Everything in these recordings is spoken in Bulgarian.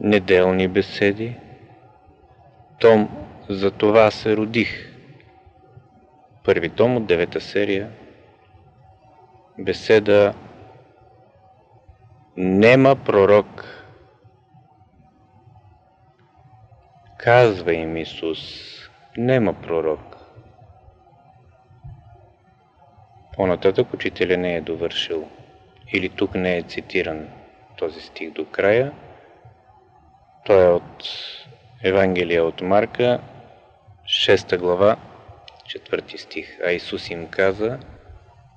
неделни беседи, том «За това се родих», първи том от девета серия, беседа Нема пророк. Казва им Исус, нема пророк. По-нататък учителя не е довършил или тук не е цитиран този стих до края. Той е от Евангелие от Марка, 6 глава, 4 стих. А Исус им каза,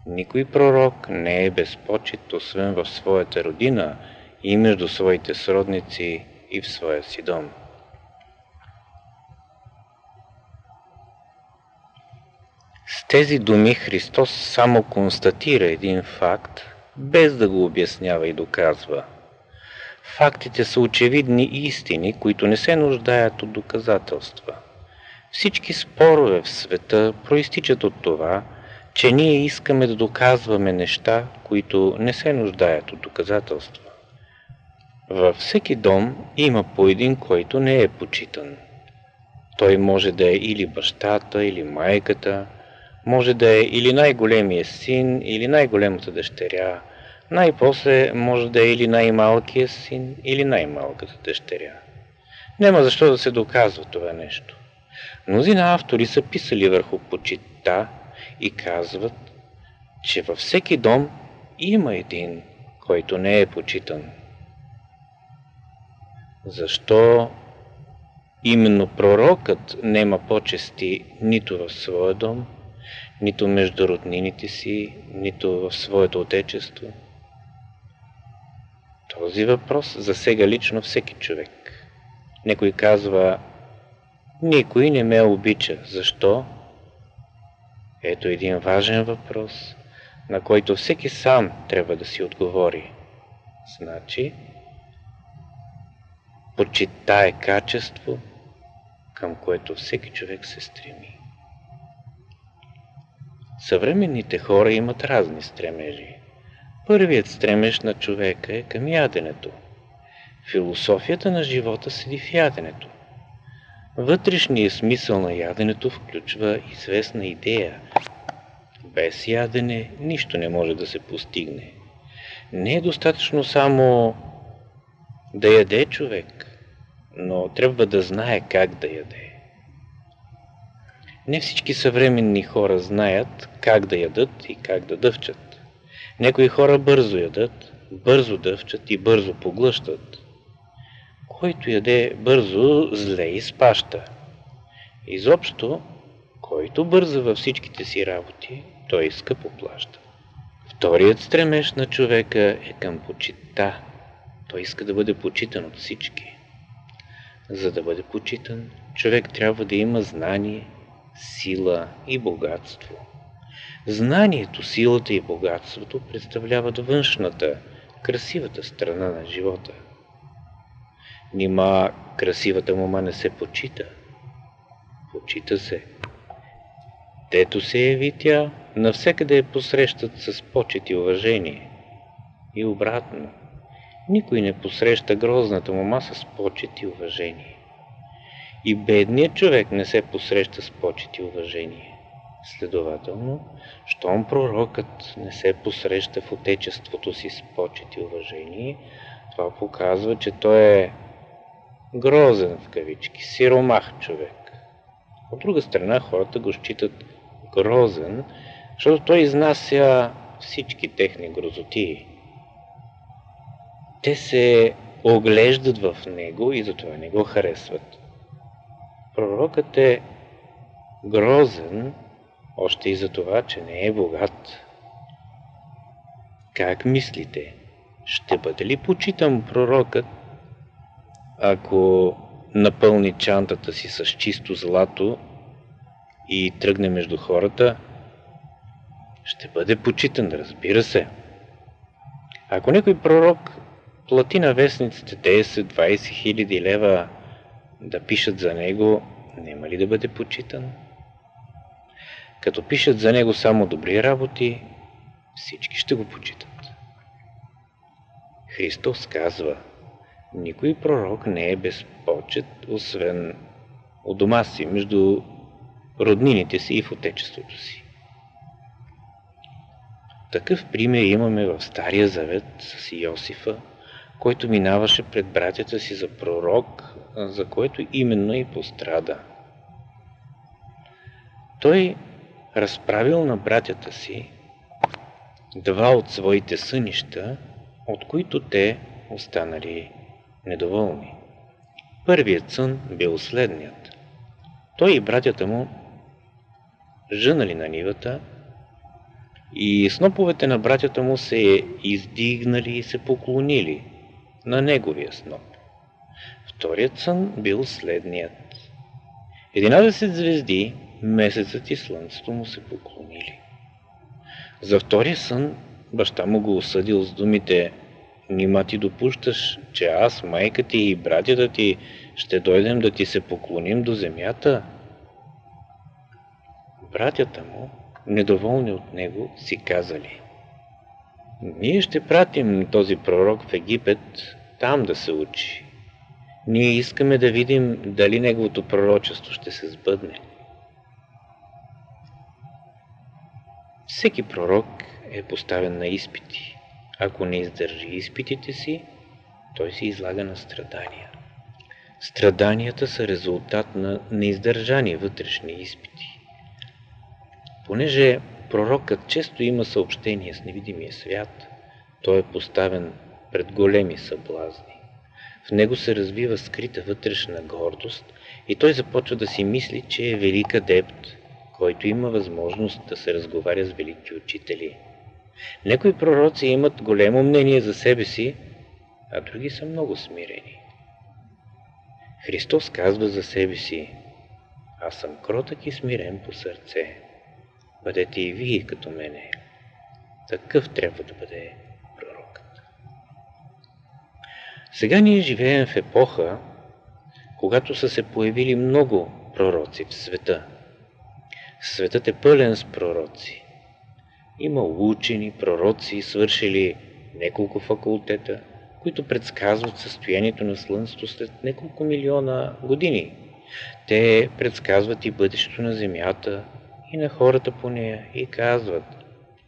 никой пророк не е безпочет, освен в своята родина и между своите сродници и в своя си дом. С тези думи Христос само констатира един факт, без да го обяснява и доказва. Фактите са очевидни истини, които не се нуждаят от доказателства. Всички спорове в света проистичат от това, че ние искаме да доказваме неща, които не се нуждаят от доказателства. Във всеки дом има по един, който не е почитан. Той може да е или бащата, или майката, може да е или най-големия син, или най-големата дъщеря, най-после може да е или най-малкият син, или най-малката дъщеря. Няма защо да се доказва това нещо. Мнозина автори са писали върху почита и казват, че във всеки дом има един, който не е почитан. Защо именно пророкът нема почести нито в своя дом, нито между роднините си, нито в своето отечество? Този въпрос засега лично всеки човек. Некой казва, никой не ме обича. Защо? Ето един важен въпрос, на който всеки сам трябва да си отговори. Значи, почита е качество, към което всеки човек се стреми. Съвременните хора имат разни стремежи. Първият стремеж на човека е към яденето. Философията на живота седи в яденето. Вътрешният смисъл на яденето включва известна идея. Без ядене нищо не може да се постигне. Не е достатъчно само да яде човек, но трябва да знае как да яде. Не всички съвременни хора знаят как да ядат и как да дъвчат. Някои хора бързо ядат, бързо дъвчат и бързо поглъщат. Който яде бързо, зле изпаща. Изобщо, който бърза във всичките си работи, той иска поплаща. Вторият стремеж на човека е към почита. Той иска да бъде почитан от всички. За да бъде почитан, човек трябва да има знание, сила и богатство. Знанието, силата и богатството представляват външната, красивата страна на живота. Нима красивата мома не се почита. Почита се. Дето се яви тя, навсекъде я посрещат с почет и уважение. И обратно. Никой не посреща грозната мома с почет и уважение. И бедният човек не се посреща с почет и уважение. Следователно, щом пророкът не се посреща в отечеството си с почет и уважение, това показва, че той е грозен в кавички, сиромах човек. От друга страна, хората го считат грозен, защото той изнася всички техни грозотии. Те се оглеждат в него и затова не го харесват. Пророкът е грозен, още и за това, че не е богат. Как мислите? Ще бъде ли почитан пророкът, ако напълни чантата си с чисто злато и тръгне между хората? Ще бъде почитан, разбира се. Ако някой пророк плати на вестниците 10-20 хиляди лева да пишат за него, няма ли да бъде почитан? Като пишат за него само добри работи, всички ще го почитат. Христос казва, Никой пророк не е без почет, освен у дома си, между роднините си и в отечеството си. Такъв пример имаме в Стария Завет с Йосифа, който минаваше пред братята си за пророк, за което именно и пострада. Той разправил на братята си два от своите сънища, от които те останали недоволни. Първият сън бил следният. Той и братята му жънали на нивата и сноповете на братята му се издигнали и се поклонили на неговия сноп. Вторият сън бил следният. Единадесет звезди, месецът и слънцето му се поклонили. За втория сън баща му го осъдил с думите Нима ти допущаш, че аз, майка ти и братята ти ще дойдем да ти се поклоним до земята? Братята му, недоволни от него, си казали Ние ще пратим този пророк в Египет, там да се учи. Ние искаме да видим дали неговото пророчество ще се сбъдне. Всеки пророк е поставен на изпити. Ако не издържи изпитите си, той се излага на страдания. Страданията са резултат на неиздържани вътрешни изпити. Понеже пророкът често има съобщение с невидимия свят, той е поставен пред големи съблазни. В него се развива скрита вътрешна гордост и той започва да си мисли, че е велик адепт, който има възможност да се разговаря с велики учители. Някои пророци имат големо мнение за себе си, а други са много смирени. Христос казва за себе си, аз съм кротък и смирен по сърце. Бъдете и вие като мене. Такъв трябва да бъде пророкът. Сега ние живеем в епоха, когато са се появили много пророци в света. Светът е пълен с пророци. Има учени, пророци, свършили няколко факултета, които предсказват състоянието на Слънцето след няколко милиона години. Те предсказват и бъдещето на Земята и на хората по нея и казват,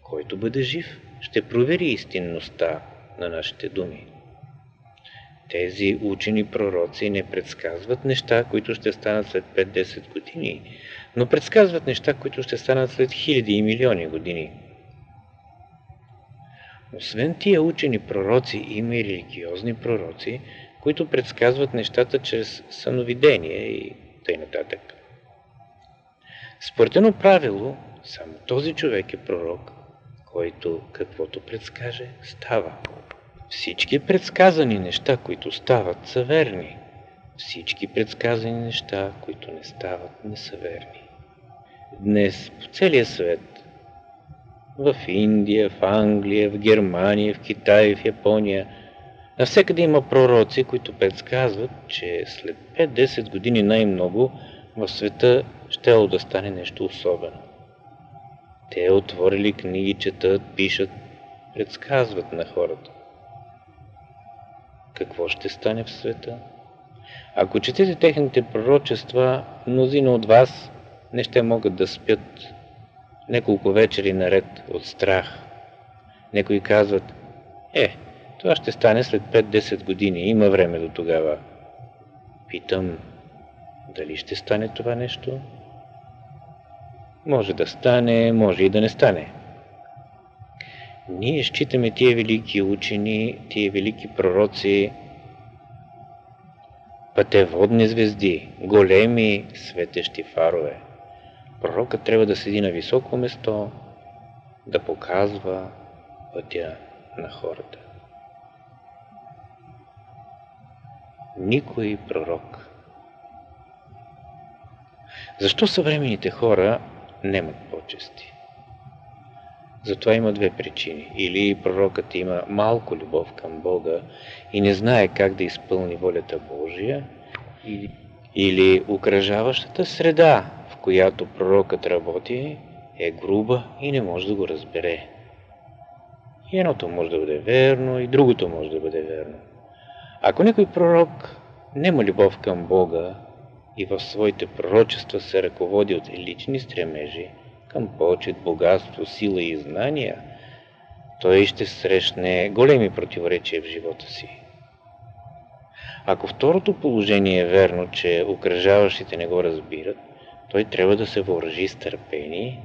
който бъде жив, ще провери истинността на нашите думи. Тези учени пророци не предсказват неща, които ще станат след 5-10 години, но предсказват неща, които ще станат след хиляди и милиони години. Освен тия учени пророци, има и религиозни пророци, които предсказват нещата чрез съновидение и т.н. нататък. Според едно правило, само този човек е пророк, който каквото предскаже, става. Всички предсказани неща, които стават, са верни. Всички предсказани неща, които не стават, не са верни. Днес по целия свет, в Индия, в Англия, в Германия, в Китай, в Япония, навсекъде има пророци, които предсказват, че след 5-10 години най-много в света ще да стане нещо особено. Те отворили книги, четат, пишат, предсказват на хората. Какво ще стане в света? Ако четете техните пророчества, мнозина от вас не ще могат да спят няколко вечери наред от страх. Некои казват, е, това ще стане след 5-10 години, има време до тогава. Питам, дали ще стане това нещо? Може да стане, може и да не стане. Ние считаме тия велики учени, тия велики пророци, пътеводни звезди, големи светещи фарове. Пророкът трябва да седи на високо место, да показва пътя на хората. Никой пророк. Защо съвременните хора немат почести? Затова има две причини. Или пророкът има малко любов към Бога и не знае как да изпълни волята Божия, или, окръжаващата среда, в която пророкът работи, е груба и не може да го разбере. И едното може да бъде верно, и другото може да бъде верно. Ако някой пророк няма любов към Бога и в своите пророчества се ръководи от лични стремежи към почет, богатство, сила и знания, той ще срещне големи противоречия в живота си. Ако второто положение е верно, че окръжаващите не го разбират, той трябва да се въоръжи с търпение,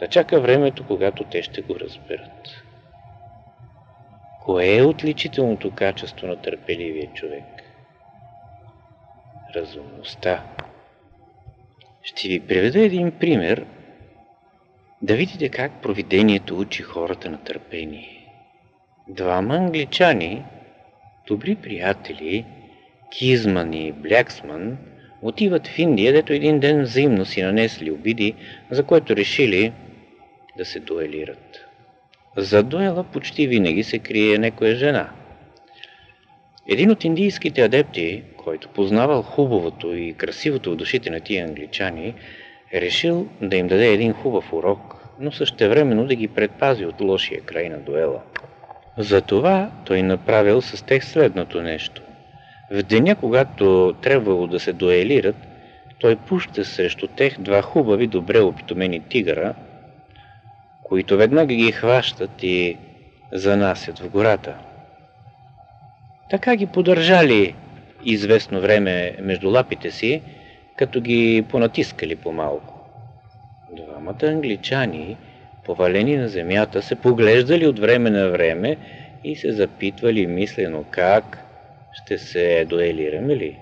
да чака времето, когато те ще го разберат. Кое е отличителното качество на търпеливия човек? Разумността. Ще ви приведа един пример, да видите как провидението учи хората на търпение. Двама англичани, добри приятели, Кизман и Бляксман, отиват в Индия, дето един ден взаимно си нанесли обиди, за което решили да се дуелират. За дуела почти винаги се крие некоя жена. Един от индийските адепти, който познавал хубавото и красивото в душите на тия англичани, решил да им даде един хубав урок, но същевременно да ги предпази от лошия край на дуела. Затова той направил с тех следното нещо. В деня, когато трябвало да се дуелират, той пуща срещу тех два хубави, добре опитомени тигъра, които веднага ги хващат и занасят в гората. Така ги подържали известно време между лапите си, като ги понатискали по-малко. Двамата англичани, повалени на земята, се поглеждали от време на време и се запитвали мислено как ще се дуелираме ли.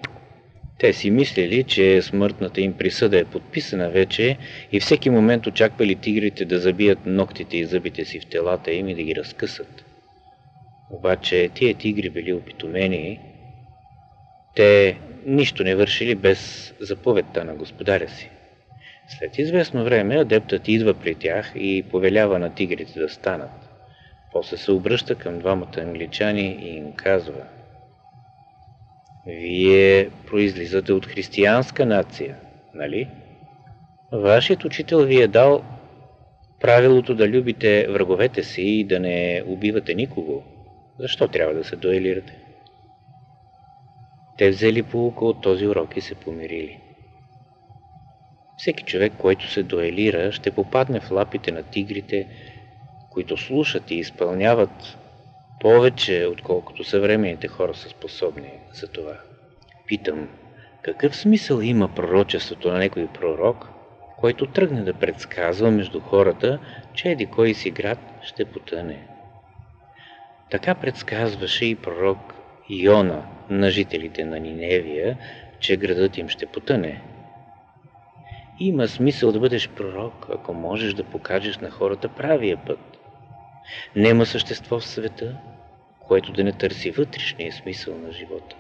Те си мислили, че смъртната им присъда е подписана вече и всеки момент очаквали тигрите да забият ногтите и зъбите си в телата им и да ги разкъсат. Обаче тия тигри били опитомени, те нищо не вършили без заповедта на господаря си. След известно време адептът идва при тях и повелява на тигрите да станат. После се обръща към двамата англичани и им казва – вие произлизате от християнска нация, нали? Вашият учител ви е дал правилото да любите враговете си и да не убивате никого. Защо трябва да се дуелирате? Те взели полука от този урок и се помирили. Всеки човек, който се дуелира, ще попадне в лапите на тигрите, които слушат и изпълняват повече, отколкото съвременните хора са способни за това. Питам, какъв смисъл има пророчеството на някой пророк, който тръгне да предсказва между хората, че еди кой си град ще потъне? Така предсказваше и пророк Йона на жителите на Ниневия, че градът им ще потъне. Има смисъл да бъдеш пророк, ако можеш да покажеш на хората правия път. Нема същество в света, което да не търси вътрешния смисъл на живота.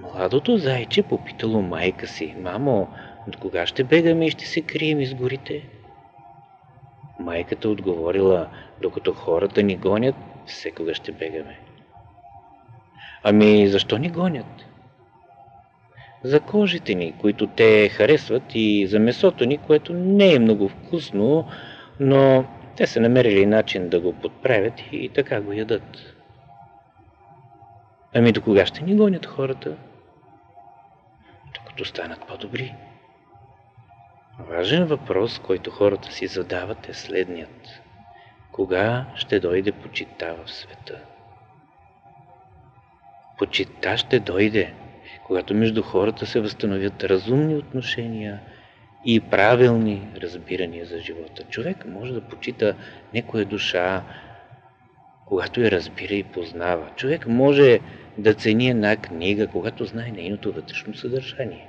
Младото зайче попитало майка си, мамо, от кога ще бегаме и ще се крием из горите? Майката отговорила, докато хората ни гонят, всекога ще бегаме. Ами, защо ни гонят? За кожите ни, които те харесват и за месото ни, което не е много вкусно, но те са намерили начин да го подправят и така го ядат. Ами до кога ще ни гонят хората? Докато станат по-добри. Важен въпрос, който хората си задават е следният. Кога ще дойде почита в света? Почита ще дойде, когато между хората се възстановят разумни отношения – и правилни разбирания за живота. Човек може да почита некоя душа, когато я разбира и познава. Човек може да цени една книга, когато знае нейното вътрешно съдържание.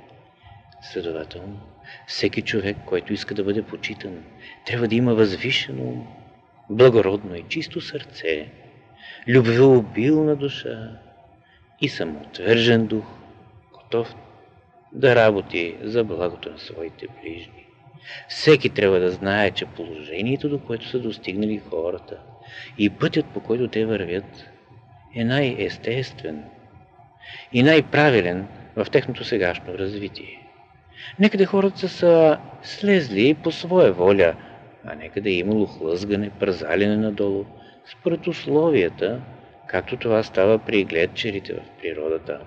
Следователно, всеки човек, който иска да бъде почитан, трябва да има възвишено, благородно и чисто сърце, любвеобилна душа и самоотвържен дух, готов да работи за благото на своите ближни. Всеки трябва да знае, че положението, до което са достигнали хората и пътят, по който те вървят, е най-естествен и най-правилен в техното сегашно развитие. Некъде хората са слезли по своя воля, а некъде е имало хлъзгане, пързалене надолу, според условията, както това става при гледчерите в природата.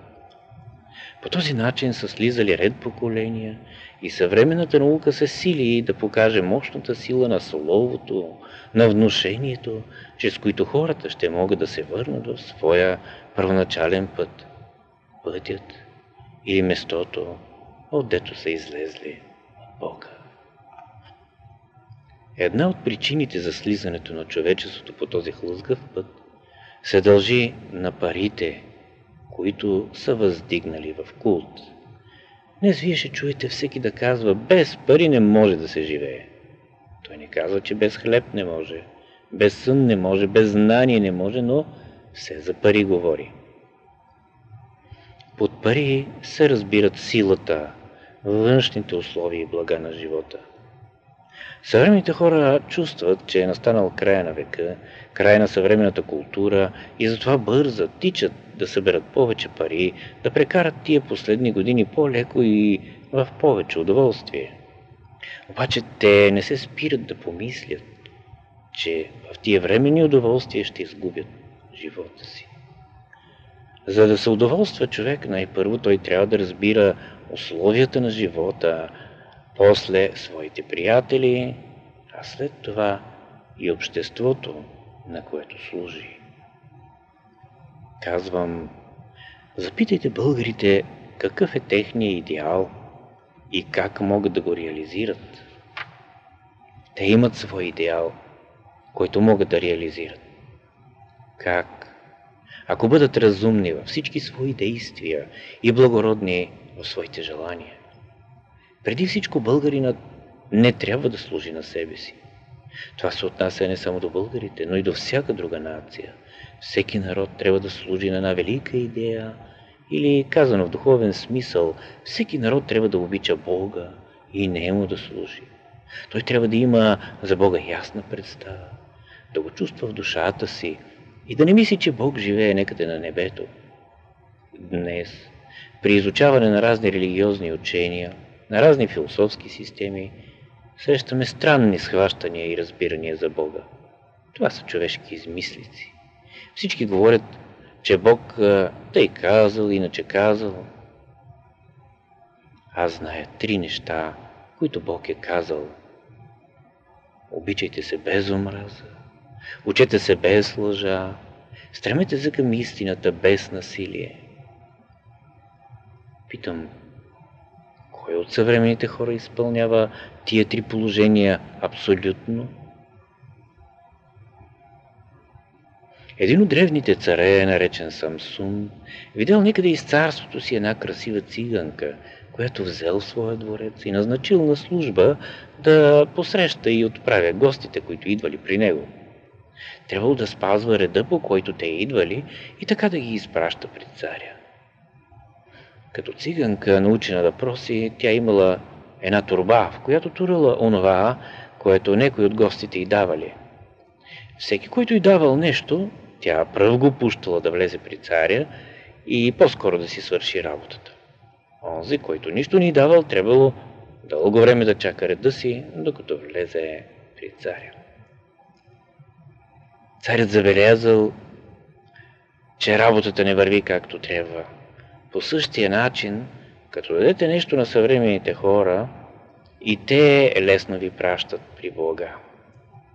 По този начин са слизали ред поколения и съвременната наука се сили да покаже мощната сила на словото, на внушението, чрез които хората ще могат да се върнат в своя първоначален път, пътят или местото, отдето са излезли от Бога. Една от причините за слизането на човечеството по този хлъзгав път се дължи на парите, които са въздигнали в култ. Днес вие ще чуете всеки да казва, без пари не може да се живее. Той не казва, че без хлеб не може, без сън не може, без знание не може, но все за пари говори. Под пари се разбират силата, външните условия и блага на живота. Съвременните хора чувстват, че е настанал края на века, края на съвременната култура и затова бързат, тичат да съберат повече пари, да прекарат тия последни години по-леко и в повече удоволствие. Обаче те не се спират да помислят, че в тия временни удоволствия ще изгубят живота си. За да се удоволства човек, най-първо той трябва да разбира условията на живота, после своите приятели, а след това и обществото, на което служи. Казвам, запитайте българите какъв е техният идеал и как могат да го реализират. Те имат свой идеал, който могат да реализират. Как? Ако бъдат разумни във всички свои действия и благородни в своите желания. Преди всичко българинът не трябва да служи на себе си. Това се отнася не само до българите, но и до всяка друга нация. Всеки народ трябва да служи на една велика идея, или казано в духовен смисъл, всеки народ трябва да обича Бога и не му да служи. Той трябва да има за Бога ясна представа, да го чувства в душата си и да не мисли, че Бог живее некъде на небето. Днес, при изучаване на разни религиозни учения, на разни философски системи, срещаме странни схващания и разбирания за Бога. Това са човешки измислици. Всички говорят, че Бог тъй казал, иначе казал. Аз зная три неща, които Бог е казал. Обичайте се без омраза, учете се без лъжа, стремете се към истината без насилие. Питам, кой от съвременните хора изпълнява тия три положения абсолютно? Един от древните царе, наречен Самсун, видял някъде из царството си една красива циганка, която взел своя дворец и назначил на служба да посреща и отправя гостите, които идвали при него. Трябвало да спазва реда, по който те идвали и така да ги изпраща пред царя. Като циганка, научена да проси, тя имала една турба, в която турила онова, което некои от гостите й давали. Всеки, който й давал нещо, тя пръв го пущала да влезе при царя и по-скоро да си свърши работата. Онзи, който нищо ни давал, трябвало дълго време да чака реда си, докато влезе при царя. Царят забелязал, че работата не върви както трябва. По същия начин, като дадете нещо на съвременните хора, и те лесно ви пращат при Бога.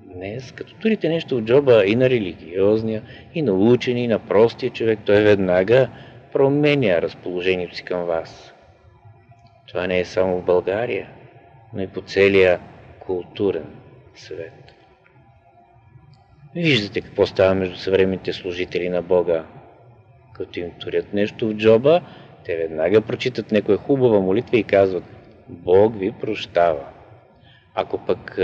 Днес, като турите нещо от джоба и на религиозния, и на учени, и на простия човек, той веднага променя разположението си към вас. Това не е само в България, но и по целия културен свет. Виждате какво става между съвременните служители на Бога. Като им турят нещо в джоба, те веднага прочитат някоя хубава молитва и казват Бог ви прощава. Ако пък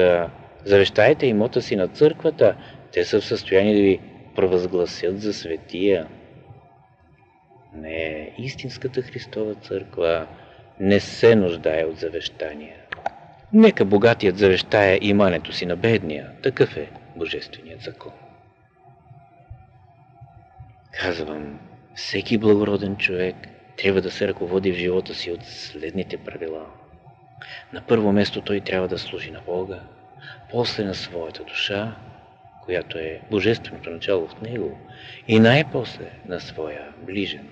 завещаете имота си на църквата, те са в състояние да ви провъзгласят за светия. Не, истинската Христова църква не се нуждае от завещания. Нека богатият завещая имането си на бедния. Такъв е Божественият закон. Казвам, всеки благороден човек трябва да се ръководи в живота си от следните правила. На първо место той трябва да служи на Бога, после на своята душа, която е божественото начало в него, и най-после на своя ближен.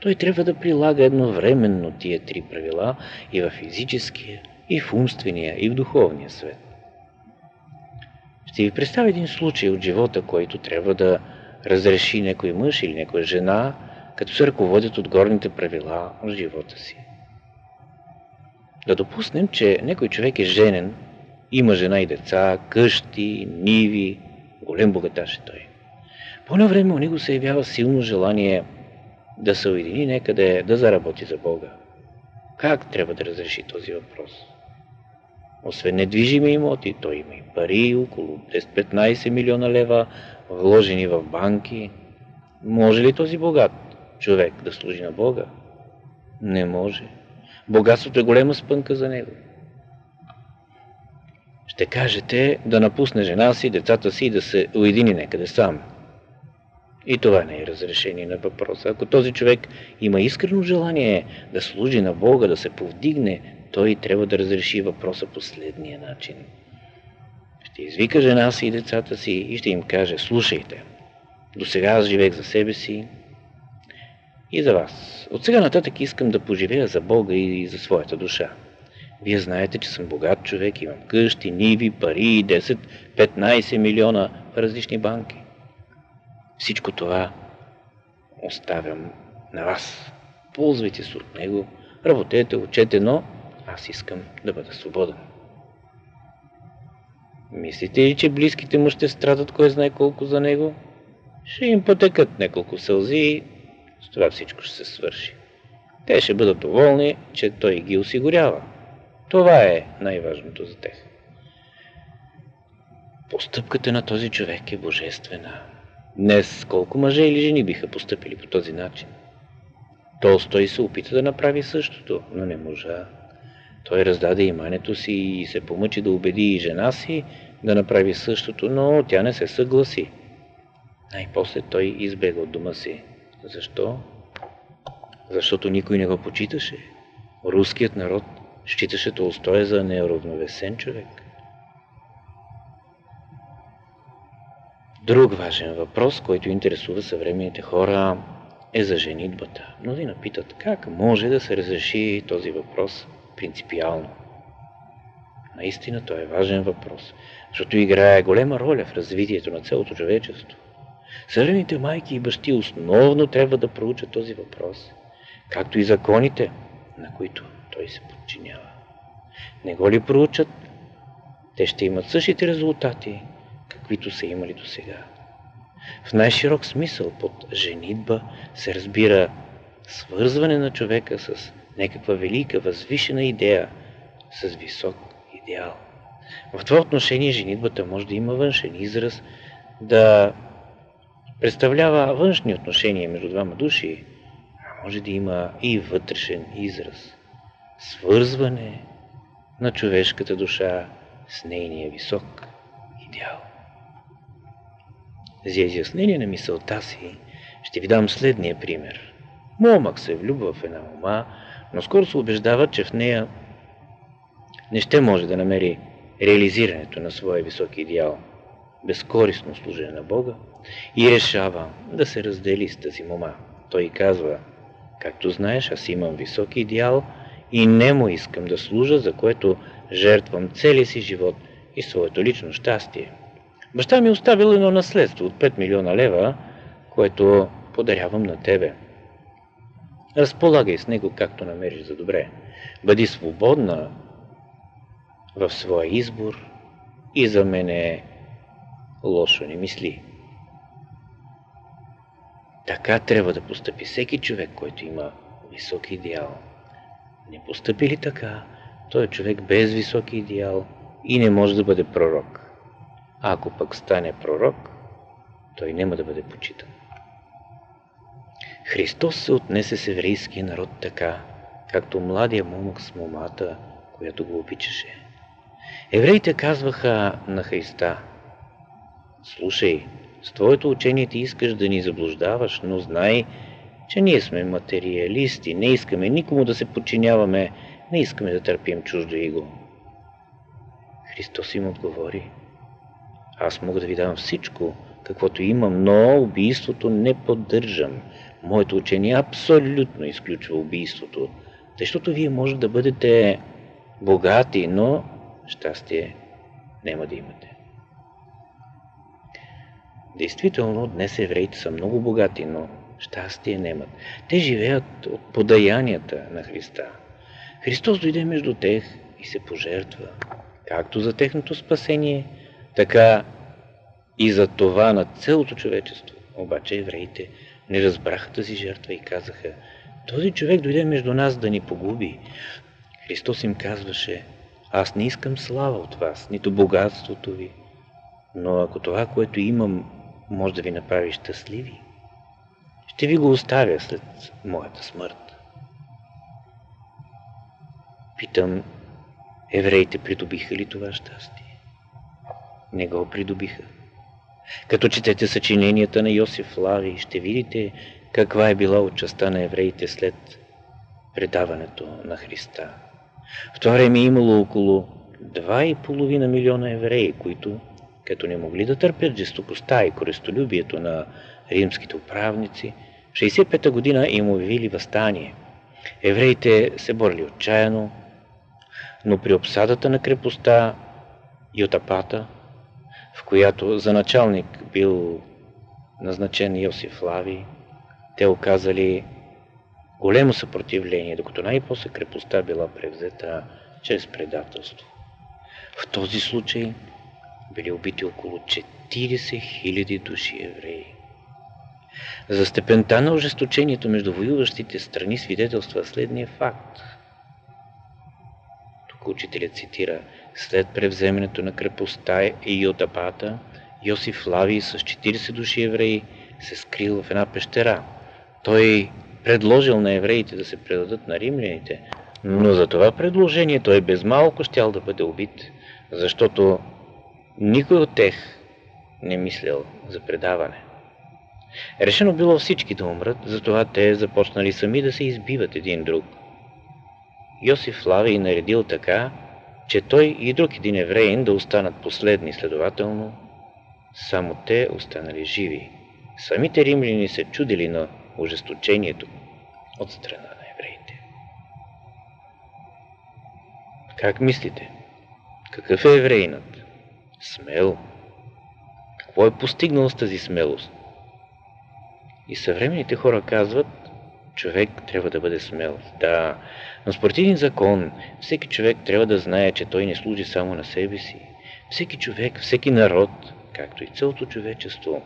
Той трябва да прилага едновременно тия три правила и в физическия, и в умствения, и в духовния свет. Ще ви представя един случай от живота, който трябва да разреши някой мъж или някоя жена, като се ръководят от горните правила в живота си. Да допуснем, че някой човек е женен, има жена и деца, къщи, ниви, голем богаташ е той. По едно време у него се явява силно желание да се уедини некъде, да заработи за Бога. Как трябва да разреши този въпрос? Освен недвижими имоти, той има и пари, около 10-15 милиона лева, вложени в банки. Може ли този богат човек да служи на Бога? Не може. Богатството е голема спънка за него. Ще кажете да напусне жена си, децата си и да се уедини некъде сам. И това не е разрешение на въпроса. Ако този човек има искрено желание да служи на Бога, да се повдигне, той трябва да разреши въпроса последния начин. Ще извика жена си и децата си и ще им каже, слушайте, до сега аз живех за себе си и за вас. От сега нататък искам да поживея за Бога и за своята душа. Вие знаете, че съм богат човек, имам къщи, ниви, пари, 10-15 милиона в различни банки. Всичко това оставям на вас. Ползвайте се от него, работете, учете, но аз искам да бъда свободен. Мислите ли, че близките му ще страдат кой знае колко за него? Ще им потекат няколко сълзи това всичко ще се свърши. Те ще бъдат доволни, че той ги осигурява. Това е най-важното за тях. Постъпката на този човек е божествена. Днес колко мъже или жени биха поступили по този начин? Толстой се опита да направи същото, но не можа. Той раздаде имането си и се помъчи да убеди и жена си да направи същото, но тя не се съгласи. Най-после той избега от дома си. Защо? Защото никой не го почиташе. Руският народ считаше Толстоя за неравновесен човек. Друг важен въпрос, който интересува съвременните хора, е за женитбата. Мнозина питат как може да се разреши този въпрос принципиално. Наистина той е важен въпрос, защото играе голема роля в развитието на цялото човечество. Съвременните майки и бащи основно трябва да проучат този въпрос, както и законите, на които той се подчинява. Не го ли проучат, те ще имат същите резултати, каквито са имали до сега. В най-широк смисъл под женитба се разбира свързване на човека с някаква велика, възвишена идея, с висок идеал. В това отношение женитбата може да има външен израз, да представлява външни отношения между двама души, а може да има и вътрешен израз. Свързване на човешката душа с нейния висок идеал. За изяснение на мисълта си ще ви дам следния пример. Момък се влюбва в една ума, но скоро се убеждава, че в нея не ще може да намери реализирането на своя висок идеал, безкористно служение на Бога, и решава да се раздели с тази мома. Той казва, както знаеш, аз имам висок идеал и не му искам да служа, за което жертвам целия си живот и своето лично щастие. Баща ми е оставил едно наследство от 5 милиона лева, което подарявам на тебе. Разполагай с него както намериш за добре. Бъди свободна в своя избор и за мене лошо не мисли. Така трябва да постъпи всеки човек, който има висок идеал. Не постъпи ли така, той е човек без висок идеал и не може да бъде пророк. А ако пък стане пророк, той няма да бъде почитан. Христос се отнесе с еврейския народ така, както младия момък с момата, която го обичаше. Евреите казваха на Христа, слушай, с твоето учение ти искаш да ни заблуждаваш, но знай, че ние сме материалисти, не искаме никому да се подчиняваме, не искаме да търпим чуждо иго. Христос им отговори, Аз мога да ви дам всичко, каквото имам, но убийството не поддържам. Моето учение абсолютно изключва убийството, защото вие може да бъдете богати, но щастие няма да имате. Действително, днес евреите са много богати, но щастие нямат. Те живеят от подаянията на Христа. Христос дойде между тях и се пожертва, както за техното спасение, така и за това на цялото човечество. Обаче евреите не разбраха тази жертва и казаха, този човек дойде между нас да ни погуби. Христос им казваше, аз не искам слава от вас, нито богатството ви, но ако това, което имам, може да ви направи щастливи, ще ви го оставя след моята смърт. Питам, евреите придобиха ли това щастие? Не го придобиха. Като четете съчиненията на Йосиф Лави, ще видите каква е била участта на евреите след предаването на Христа. В това време е имало около 2,5 милиона евреи, които, като не могли да търпят жестокостта и користолюбието на римските управници, в 65-та година им обявили възстание. Евреите се борили отчаяно, но при обсадата на крепостта Йотапата, в която за началник бил назначен Йосиф Лави, те оказали големо съпротивление, докато най-после крепостта била превзета чрез предателство. В този случай били убити около 40 000 души евреи. За степента на ожесточението между воюващите страни свидетелства следния факт. Тук учителят цитира след превземането на крепостта и Йотапата, Йосиф Лави с 40 души евреи се скрил в една пещера. Той предложил на евреите да се предадат на римляните, но за това предложение той без малко щял да бъде убит, защото никой от тех не мислял за предаване. Решено било всички да умрат, затова те започнали сами да се избиват един друг. Йосиф Лавий наредил така, че той и друг един евреин да останат последни, следователно, само те останали живи. Самите римляни се чудили на ожесточението от страна на евреите. Как мислите? Какъв е еврейнат? Смел. Какво е постигнал с тази смелост? И съвременните хора казват, човек трябва да бъде смел. Да, но според един закон, всеки човек трябва да знае, че той не служи само на себе си. Всеки човек, всеки народ, както и цялото човечество,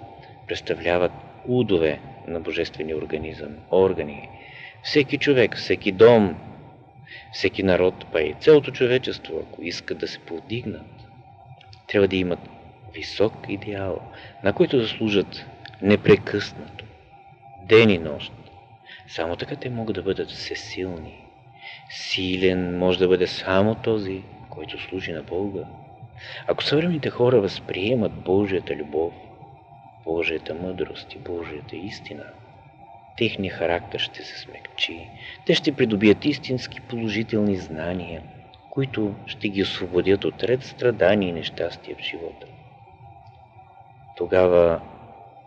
представляват удове на божествения организъм, органи. Всеки човек, всеки дом, всеки народ, па и цялото човечество, ако искат да се повдигнат, трябва да имат висок идеал, на който да служат непрекъснато, ден и нощ. Само така те могат да бъдат всесилни. Силен може да бъде само този, който служи на Бога. Ако съвременните хора възприемат Божията любов, Божията мъдрост и Божията истина, техният характер ще се смекчи. Те ще придобият истински положителни знания, които ще ги освободят от ред страдания и нещастия в живота. Тогава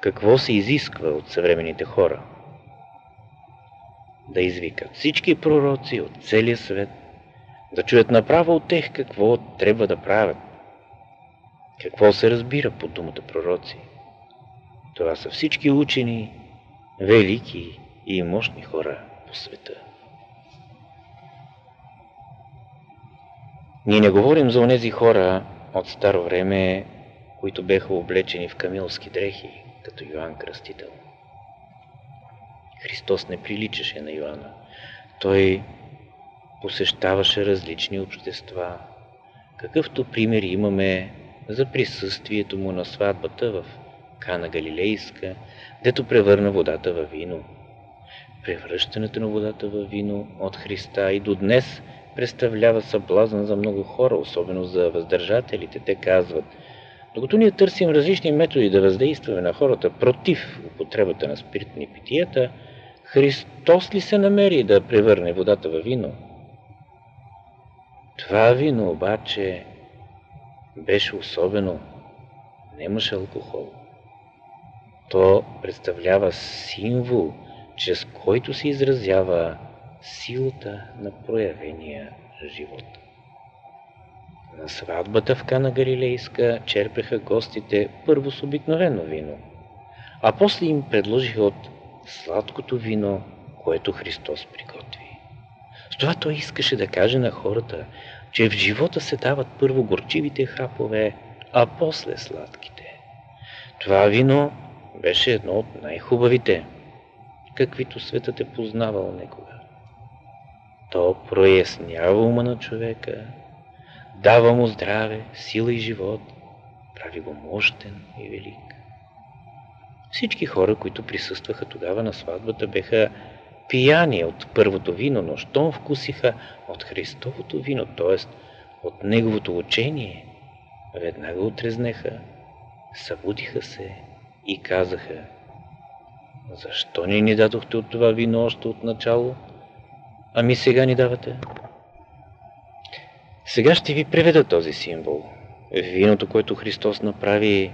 какво се изисква от съвременните хора? Да извикат всички пророци от целия свет, да чуят направо от тех какво трябва да правят. Какво се разбира под думата пророци? Това са всички учени, велики и мощни хора по света. Ние не говорим за онези хора от старо време, които беха облечени в камилски дрехи, като Йоанн Кръстител. Христос не приличаше на Йоанна. Той посещаваше различни общества, какъвто пример имаме за присъствието му на сватбата в Кана Галилейска, дето превърна водата във вино. Превръщането на водата във вино от Христа и до днес представлява съблазън за много хора, особено за въздържателите. Те казват, докато ние търсим различни методи да въздействаме на хората против употребата на спиртни питията, Христос ли се намери да превърне водата във вино? Това вино обаче беше особено, Немаше алкохол. То представлява символ, чрез който се изразява силата на проявения живот. На сватбата в Кана Галилейска черпеха гостите първо с обикновено вино, а после им предложиха от сладкото вино, което Христос приготви. С това той искаше да каже на хората, че в живота се дават първо горчивите хапове, а после сладките. Това вино беше едно от най-хубавите, каквито светът е познавал некога. То прояснява ума на човека, дава му здраве, сила и живот, прави го мощен и велик. Всички хора, които присъстваха тогава на сватбата, беха пияни от първото вино, но щом вкусиха от Христовото вино, т.е. от Неговото учение, веднага отрезнеха, събудиха се и казаха, защо не ни дадохте от това вино още от начало? Ами сега ни давате. Сега ще ви преведа този символ. Виното, което Христос направи,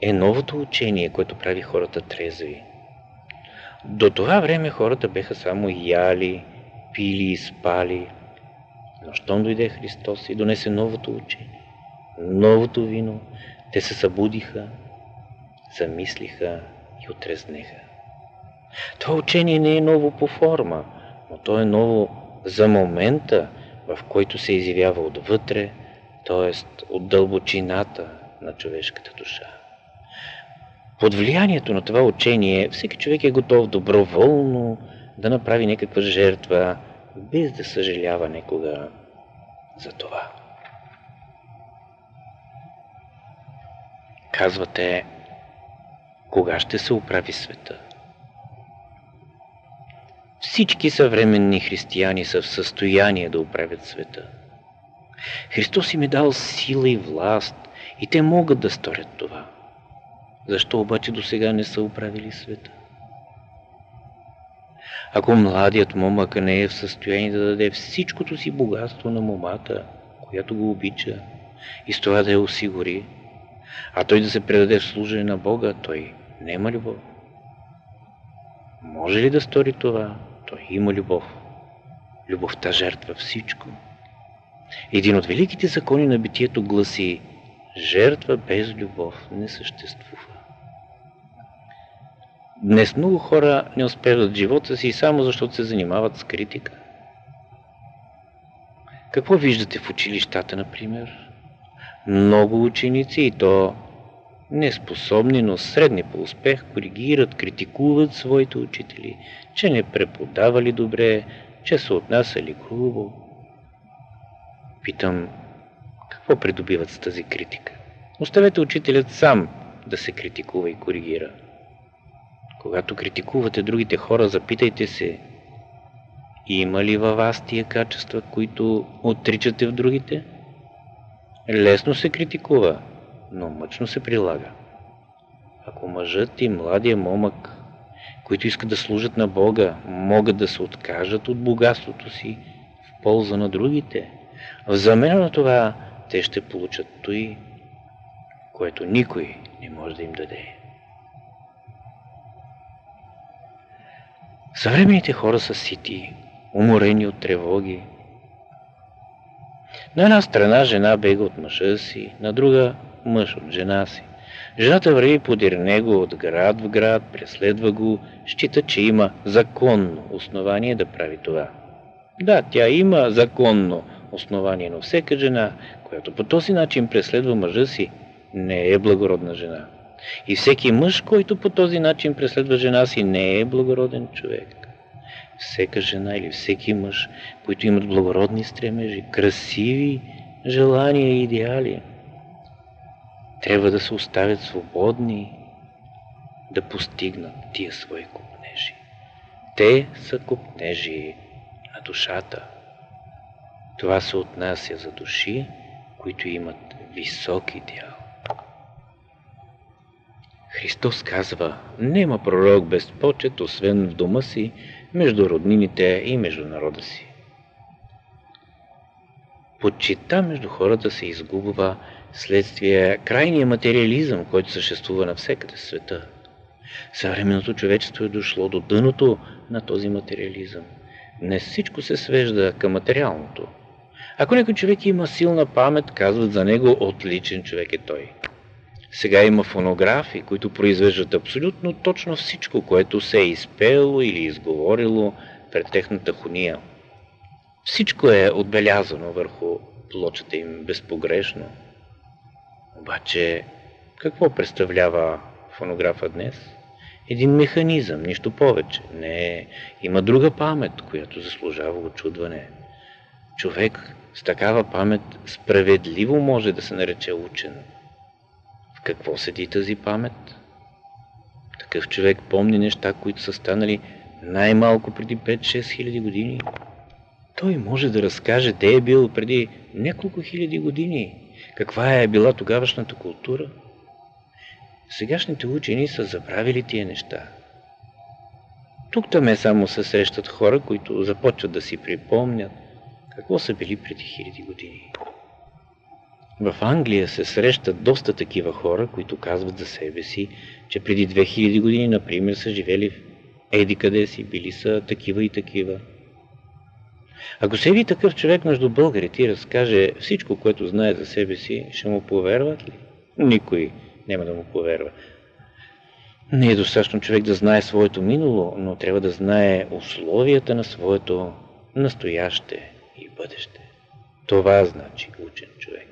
е новото учение, което прави хората трезви. До това време хората беха само яли, пили и спали. Но щом дойде Христос и донесе новото учение, новото вино, те се събудиха, замислиха и отрезнеха. Това учение не е ново по форма, но то е ново за момента, в който се изявява отвътре, т.е. от дълбочината на човешката душа. Под влиянието на това учение всеки човек е готов доброволно да направи някаква жертва, без да съжалява некога за това. Казвате, кога ще се оправи света? Всички съвременни християни са в състояние да оправят света. Христос им е дал сила и власт и те могат да сторят това. Защо обаче до сега не са оправили света? Ако младият момък не е в състояние да даде всичкото си богатство на момата, която го обича, и с това да я осигури, а той да се предаде в служение на Бога, той няма любов. Може ли да стори това? Той има любов. Любовта жертва всичко. Един от великите закони на битието гласи Жертва без любов не съществува. Днес много хора не успеват в живота си само защото се занимават с критика. Какво виждате в училищата, например? Много ученици и то неспособни, но средни по успех, коригират, критикуват своите учители, че не преподавали добре, че са отнасяли грубо. Питам, какво придобиват с тази критика? Оставете учителят сам да се критикува и коригира. Когато критикувате другите хора, запитайте се, има ли във вас тия качества, които отричате в другите? Лесно се критикува, но мъчно се прилага. Ако мъжът и младия момък, които искат да служат на Бога, могат да се откажат от богатството си в полза на другите, в замена на това те ще получат той, което никой не може да им даде. Съвременните хора са сити, уморени от тревоги. На една страна жена бега от мъжа си, на друга мъж от жена си. Жената върви подир него от град в град, преследва го, счита, че има законно основание да прави това. Да, тя има законно основание, но всека жена, която по този начин преследва мъжа си, не е благородна жена. И всеки мъж, който по този начин преследва жена си, не е благороден човек. Всека жена или всеки мъж, които имат благородни стремежи, красиви желания и идеали, трябва да се оставят свободни да постигнат тия свои купнежи. Те са купнежи на душата. Това се отнася за души, които имат висок идеал. Христос казва, нема пророк без почет, освен в дома си, между роднините и между народа си. Почита между хората се изгубва, следствие крайния материализъм, който съществува навсекъде в света. Съвременното човечество е дошло до дъното на този материализъм. Днес всичко се свежда към материалното. Ако някой човек има силна памет, казват за него отличен човек е той. Сега има фонографи, които произвеждат абсолютно точно всичко, което се е изпело или изговорило пред техната хуния. Всичко е отбелязано върху плочата им безпогрешно. Обаче, какво представлява фонографа днес? Един механизъм, нищо повече. Не, има друга памет, която заслужава очудване. Човек с такава памет справедливо може да се нарече учен. В какво седи тази памет? Такъв човек помни неща, които са станали най-малко преди 5-6 хиляди години. Той може да разкаже де е бил преди няколко хиляди години, каква е била тогавашната култура. Сегашните учени са забравили тия неща. Тук там е само се срещат хора, които започват да си припомнят какво са били преди хиляди години. В Англия се срещат доста такива хора, които казват за себе си, че преди 2000 години, например, са живели в еди къде си, били са такива и такива. Ако се яви такъв човек между българите и разкаже всичко, което знае за себе си, ще му поверват ли? Никой няма да му повярва. Не е достатъчно човек да знае своето минало, но трябва да знае условията на своето настояще и бъдеще. Това значи учен човек.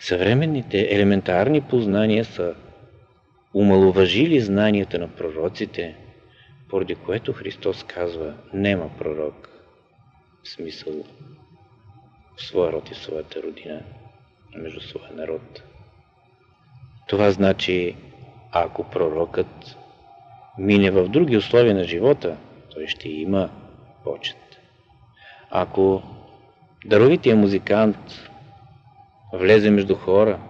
Съвременните елементарни познания са умалуважили знанията на пророците, поради което Христос казва, нема пророк, смисъл в своя род и своята родина, между своя народ. Това значи, ако пророкът мине в други условия на живота, той ще има почет. Ако даровития музикант влезе между хора,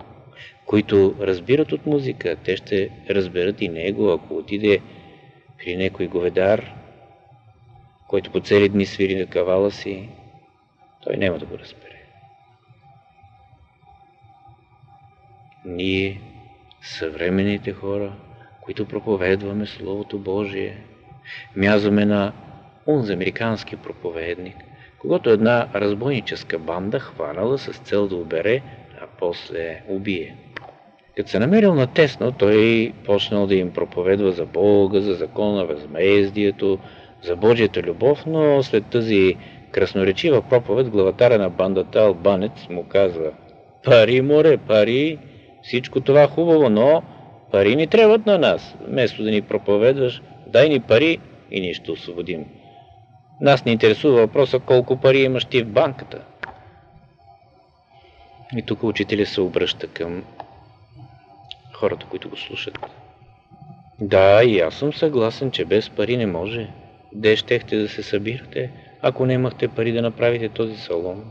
които разбират от музика, те ще разберат и него, ако отиде при некой говедар, който по цели дни свири на кавала си, той няма да го разбере. Ние съвременните хора, които проповедваме Словото Божие. Мязаме на онзи американски проповедник, когато една разбойническа банда хванала с цел да обере, а после убие. Като се намерил на тесно, той почнал да им проповедва за Бога, за закона на възмездието, за Божията любов, но след тази красноречива проповед главатаря на бандата Албанец му казва Пари, море, пари, всичко това хубаво, но пари ни трябват на нас. Вместо да ни проповедваш, дай ни пари и ние ще освободим. Нас не интересува въпроса колко пари имаш ти в банката. И тук учителя се обръща към хората, които го слушат. Да, и аз съм съгласен, че без пари не може. Де щехте да се събирате, ако не имахте пари да направите този салон?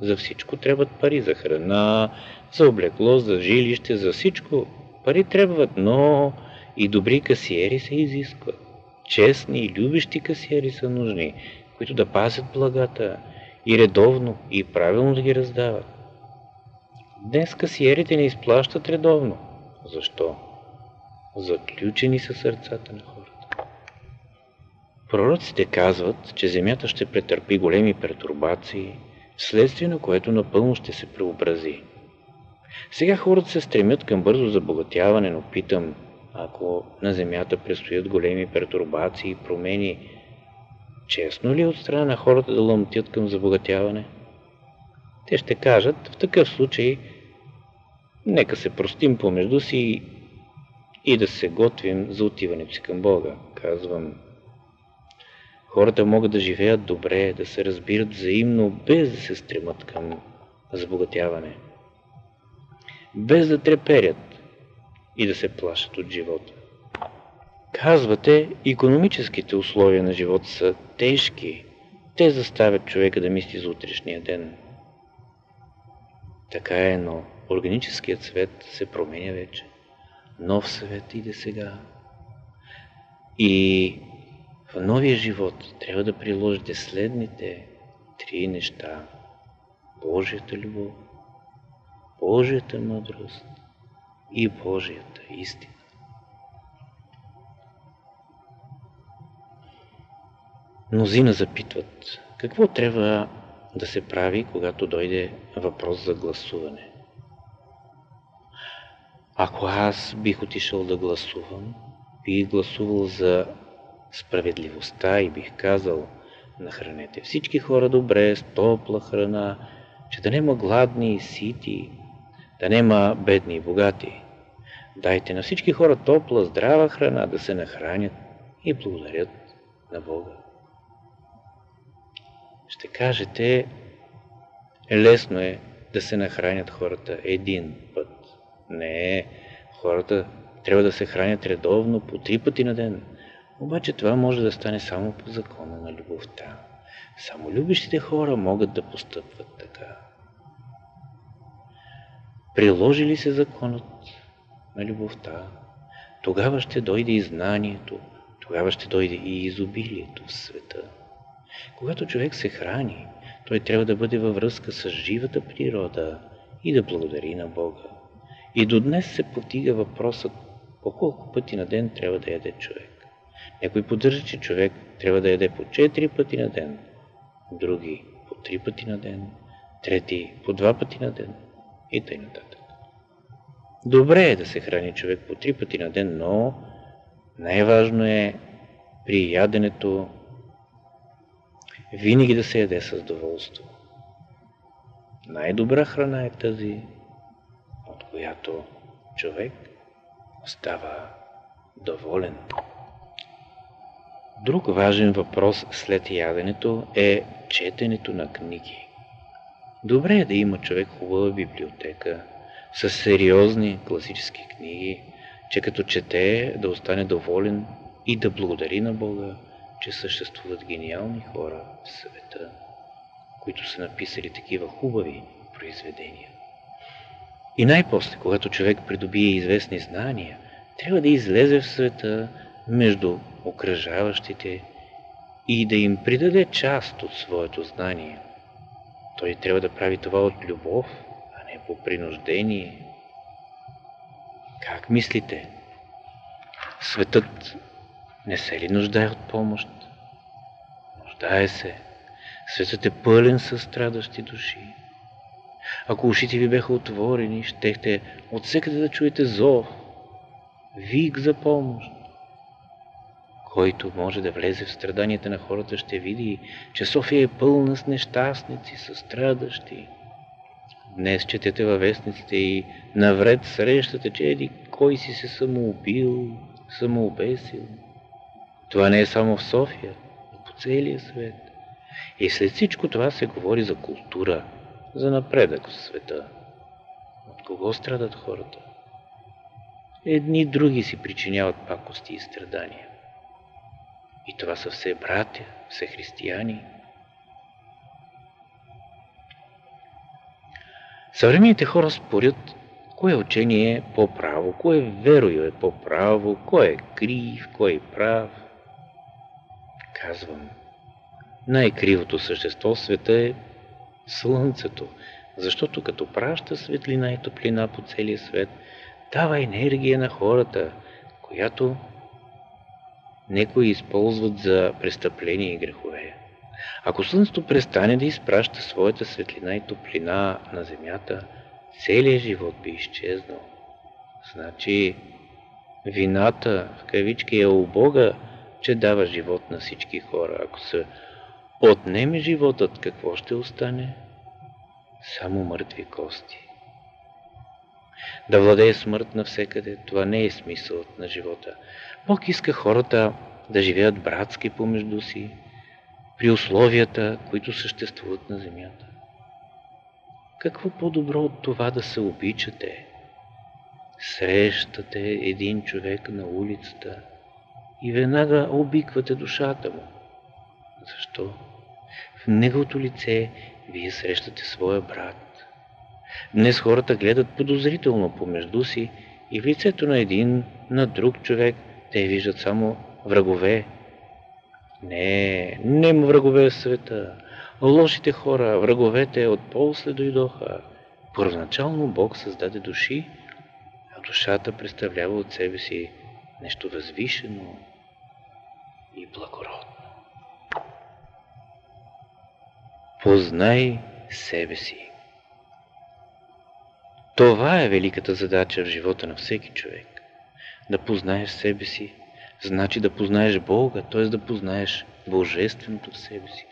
За всичко трябват пари, за храна, за облекло, за жилище, за всичко. Пари трябват, но и добри касиери се изискват. Честни и любещи касиери са нужни, които да пазят благата и редовно и правилно да ги раздават. Днес касиерите не изплащат редовно. Защо? Заключени са сърцата на хората. Пророците казват, че земята ще претърпи големи пертурбации, вследствие на което напълно ще се преобрази. Сега хората се стремят към бързо забогатяване, но питам, ако на Земята предстоят големи пертурбации и промени, честно ли е от страна на хората да лъмтят към забогатяване? Те ще кажат, в такъв случай, нека се простим помежду си и да се готвим за отиването си към Бога. Казвам, хората могат да живеят добре, да се разбират взаимно, без да се стремат към забогатяване без да треперят и да се плашат от живота. Казвате, економическите условия на живота са тежки. Те заставят човека да мисли за утрешния ден. Така е, но органическият свет се променя вече. Нов свет иде сега. И в новия живот трябва да приложите следните три неща. Божията любов, Божията мъдрост и Божията истина. Мнозина запитват, какво трябва да се прави, когато дойде въпрос за гласуване. Ако аз бих отишъл да гласувам, бих гласувал за справедливостта и бих казал, нахранете всички хора добре, с топла храна, че да нема гладни и сити, да нема бедни и богати. Дайте на всички хора топла, здрава храна, да се нахранят и благодарят на Бога. Ще кажете, лесно е да се нахранят хората един път. Не, хората трябва да се хранят редовно по три пъти на ден. Обаче това може да стане само по закона на любовта. Само любящите хора могат да постъпват така. Приложи ли се законът на любовта, тогава ще дойде и знанието, тогава ще дойде и изобилието в света. Когато човек се храни, той трябва да бъде във връзка с живата природа и да благодари на Бога. И до днес се потига въпросът по колко пъти на ден трябва да яде човек. Някой поддържа, че човек трябва да яде по 4 пъти на ден, други по 3 пъти на ден, трети по 2 пъти на ден и т.н. Добре е да се храни човек по 3 пъти на ден, но най-важно е при яденето винаги да се яде с доволство. Най-добра храна е тази, от която човек става доволен. Друг важен въпрос след яденето е четенето на книги. Добре е да има човек хубава библиотека с сериозни класически книги, че като чете да остане доволен и да благодари на Бога, че съществуват гениални хора в света, които са написали такива хубави произведения. И най-после, когато човек придобие известни знания, трябва да излезе в света между окръжаващите и да им придаде част от своето знание. Той трябва да прави това от любов, а не по принуждение. Как мислите? Светът не се ли нуждае от помощ? Нуждае се. Светът е пълен със страдащи души. Ако ушите ви беха отворени, щехте от всекъде да чуете зов, вик за помощ. Който може да влезе в страданията на хората, ще види, че София е пълна с нещастници, с страдащи. Днес четете във вестниците и навред срещате, че еди кой си се самоубил, самоубесил. Това не е само в София, но по целия свет. И след всичко това се говори за култура, за напредък в света. От кого страдат хората? Едни други си причиняват пакости и страдания. И това са все братя, все християни. Съвременните хора спорят кое учение е по-право, кое верою е по-право, кой е крив, кой е прав. Казвам, най-кривото същество в света е Слънцето, защото като праща светлина и топлина по целия свет, дава енергия на хората, която некои използват за престъпления и грехове. Ако Слънцето престане да изпраща своята светлина и топлина на Земята, целият живот би изчезнал. Значи, вината в кавички е у Бога, че дава живот на всички хора. Ако се отнеме животът, какво ще остане? Само мъртви кости. Да владее смърт навсекъде, това не е смисълът на живота. Бог иска хората да живеят братски помежду си, при условията, които съществуват на земята. Какво по-добро от това да се обичате? Срещате един човек на улицата и веднага обиквате душата му. Защо? В неговото лице вие срещате своя брат. Днес хората гледат подозрително помежду си и в лицето на един, на друг човек те виждат само врагове. Не, нема врагове в света. Лошите хора, враговете от после дойдоха. Първоначално Бог създаде души, а душата представлява от себе си нещо възвишено и благородно. Познай себе си. Това е великата задача в живота на всеки човек. Да познаеш себе си, значи да познаеш Бога, т.е. да познаеш Божественото в себе си.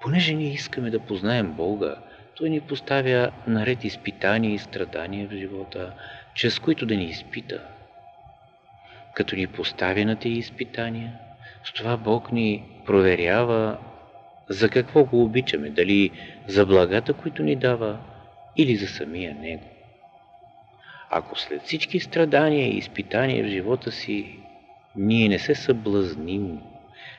Понеже ние искаме да познаем Бога, Той ни поставя наред изпитания и страдания в живота, чрез които да ни изпита. Като ни поставя на тези изпитания, с това Бог ни проверява за какво го обичаме, дали за благата, които ни дава, или за самия Него. Ако след всички страдания и изпитания в живота си, ние не се съблазним,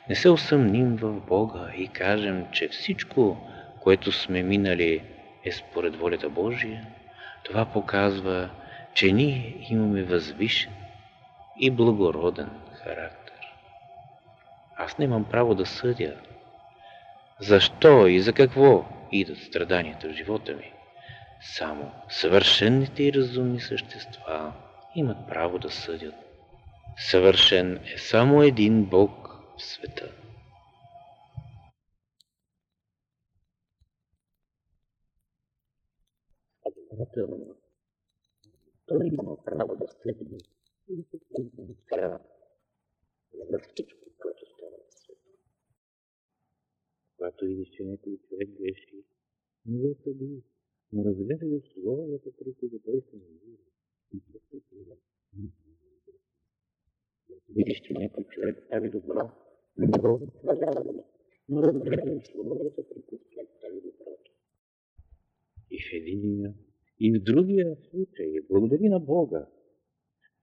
не се усъмним в Бога и кажем, че всичко, което сме минали, е според волята Божия, това показва, че ние имаме възвишен и благороден характер. Аз нямам право да съдя. Защо и за какво идат страданията в живота ми? Само съвършенните и разумни същества имат право да съдят. Съвършен е само един Бог в света. той има право да следи и за всичко, което става в света. Когато видиш, че някой човек греши, не го съди, но разгледай условията, при които намира. И това. Видиш, че някой човек прави добро, го възпрежава, но разгледай условията, при които човек прави добро. И в единия, и в другия случай благодари на Бога,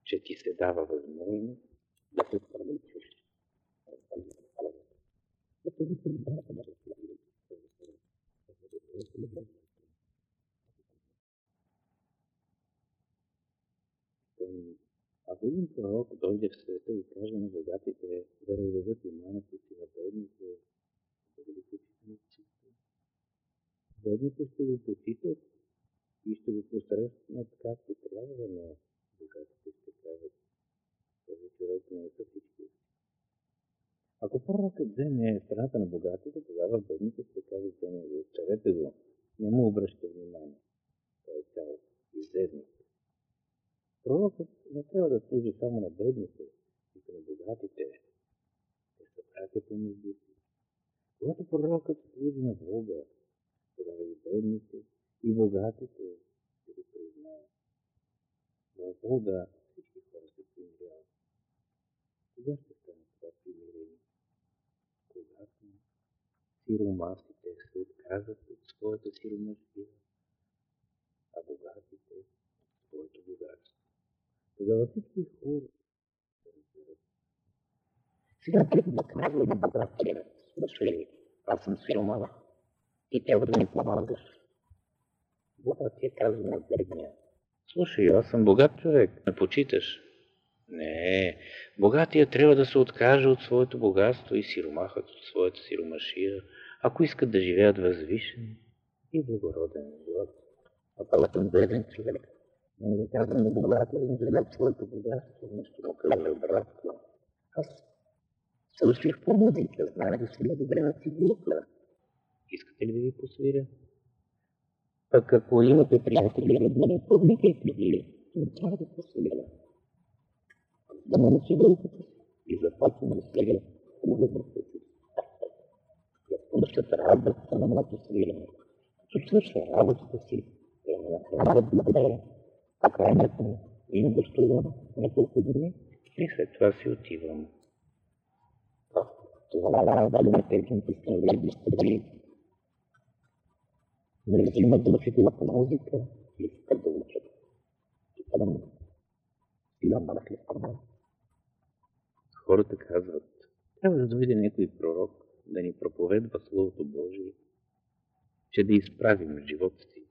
че ти се дава възможност да се промъчиш. Да се Ако един пророк дойде в света и каже на богатите да раздадат имането си на бедните, да ги почитат чисто, бедните ще го почитат и ще го посрещнат както трябва, но богатите ще кажат, този човек не е всички. Ако пророкът вземе страната на богатите, тогава бедните ще кажат за него, оставете го, не му обръща внимание. Той е цял иззедник. Пророкът не трябва да служи само на бедните и на богатите. Те са братя помежду си. Когато пророкът служи на Бога, тогава и бедните, и богатите ще го признаят. В Бога всички хора се примиряват. Кога ще стане това примирение? Когато сиромасите се откажат от своята сиромашия, а богатите от своето богатство. Тогава всички хора. Сега трябва да казва на богатите, слушай, аз съм сиромала. Ти трябва да ми помагаш. Бога ти е казва на бедния. Слушай, аз съм богат човек, ме почиташ. Не, богатия трябва да се откаже от своето богатство и сиромахът от своята сиромашия, ако искат да живеят възвишен и благороден живот. А съм беден човек. Не ви казвам на гледам своето богатство, нещо казва братство. Аз се учих по музика, знаех си добре на цигулка. Искате ли да ви посвиря? Пък ако имате приятели, да не повикайте ги, не трябва да посвиря. Да научи групата и започне да свиря хубаво Господът радва се на моето свирене. Свърша работата си, благодаря. Така е мъртво. И не гостувам няколко дни. И след това си отивам. Това е да песните сте влезли сте дали. Не взимат да учите по музика, искат да учат. И там имам стана. Хората казват, трябва да дойде някой пророк да ни проповедва Словото Божие, че да изправим живота си.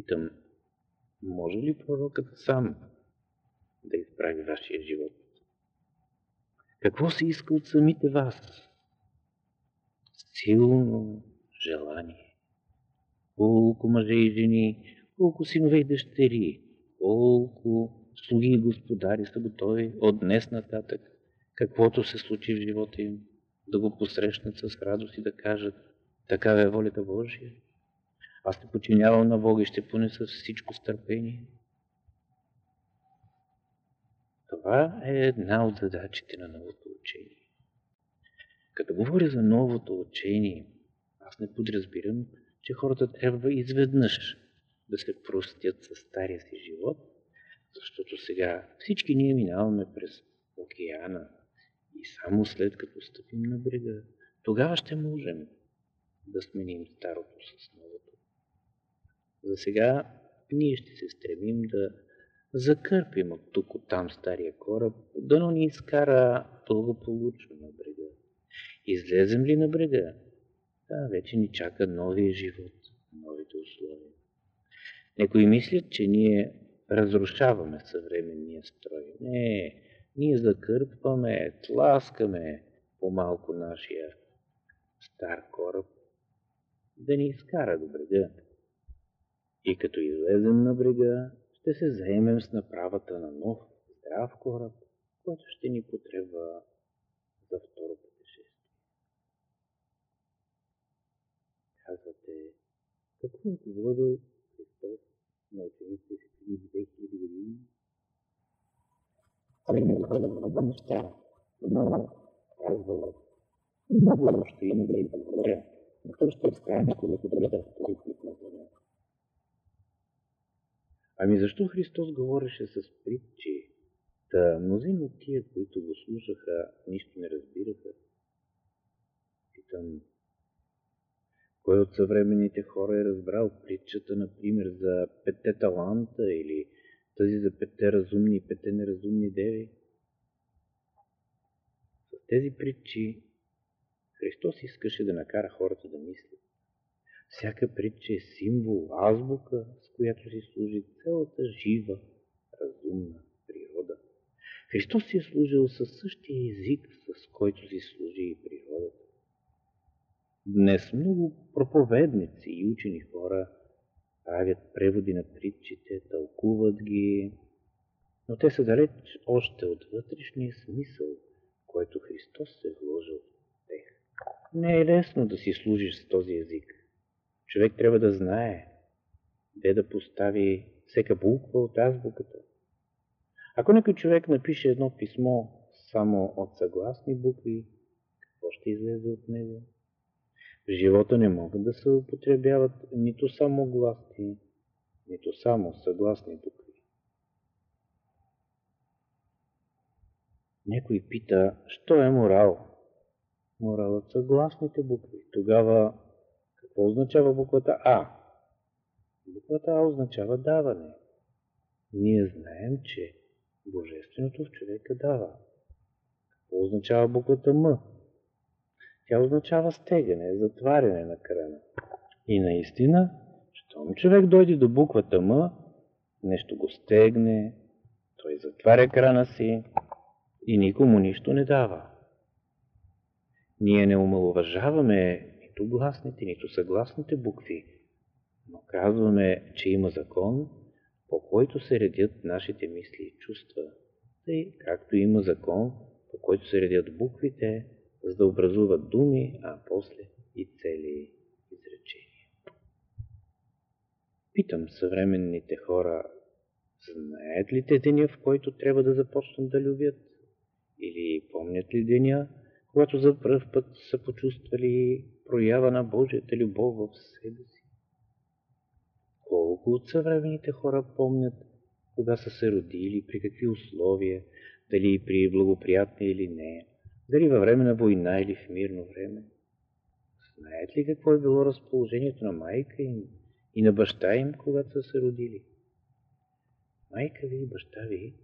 Питам, може ли пророкът сам да изправи вашия живот? Какво се иска от самите вас? Силно желание. колко мъже и жени, колко синове и дъщери, колко слуги и господари са готови от днес нататък, каквото се случи в живота им, да го посрещнат с радост и да кажат, такава е волята Божия. Аз се починявам на Бога и ще понеса всичко с търпение. Това е една от задачите на новото учение. Като говоря за новото учение, аз не подразбирам, че хората трябва изведнъж да се простят със стария си живот, защото сега всички ние минаваме през океана и само след като стъпим на брега, тогава ще можем да сменим старото с новото. За сега ние ще се стремим да закърпим от тук, от там стария кораб, да ни изкара благополучно на брега. Излезем ли на брега, да, вече ни чака новия живот, новите условия. Некои мислят, че ние разрушаваме съвременния строй. Не, ние закърпваме, тласкаме по-малко нашия стар кораб да ни изкара до брега. И като излезем на брега, ще се заемем с направата на нов, здрав кораб, който ще ни потребва за второ пътешествие. Казвате, какво е говорил Христос на учениците си преди 2000 години? Ами неща, казвала, много ще има да има добре, но то ще стане, когато да бъде в този на земя. Ами защо Христос говореше с притчи? Та мнозина от тия, които го слушаха, нищо не разбираха. Питам, кой от съвременните хора е разбрал притчата, например, за петте таланта или тази за петте разумни и петте неразумни деви? С тези притчи Христос искаше да накара хората да мислят. Всяка притча е символ, азбука, с която си служи цялата жива, разумна природа. Христос си е служил със същия език, с който си служи и природата. Днес много проповедници и учени хора правят преводи на притчите, тълкуват ги, но те са далеч още от вътрешния смисъл, който Христос се е вложил в тях. Не е лесно да си служиш с този език. Човек трябва да знае де да постави всека буква от азбуката. Ако някой човек напише едно писмо само от съгласни букви, какво ще излезе от него? В живота не могат да се употребяват нито само гласни, нито само съгласни букви. Някой пита, що е морал? Моралът са гласните букви. Тогава какво означава буквата А? Буквата А означава даване. Ние знаем, че Божественото в човека дава. Какво означава буквата М? Тя означава стегане, затваряне на крана. И наистина, щом човек дойде до буквата М, нещо го стегне, той затваря крана си и никому нищо не дава. Ние не омалуважаваме нито гласните, нито съгласните букви, но казваме, че има закон, по който се редят нашите мисли и чувства, тъй както има закон, по който се редят буквите, за да образуват думи, а после и цели изречения. Питам съвременните хора, знаят ли те деня, в който трябва да започнат да любят? Или помнят ли деня, когато за пръв път са почувствали проява на Божията любов в себе си. Колко от съвременните хора помнят кога са се родили, при какви условия, дали при благоприятни или не, дали във време на война или в мирно време. Знаят ли какво е било разположението на майка им и на баща им, когато са се родили? Майка ви и баща ви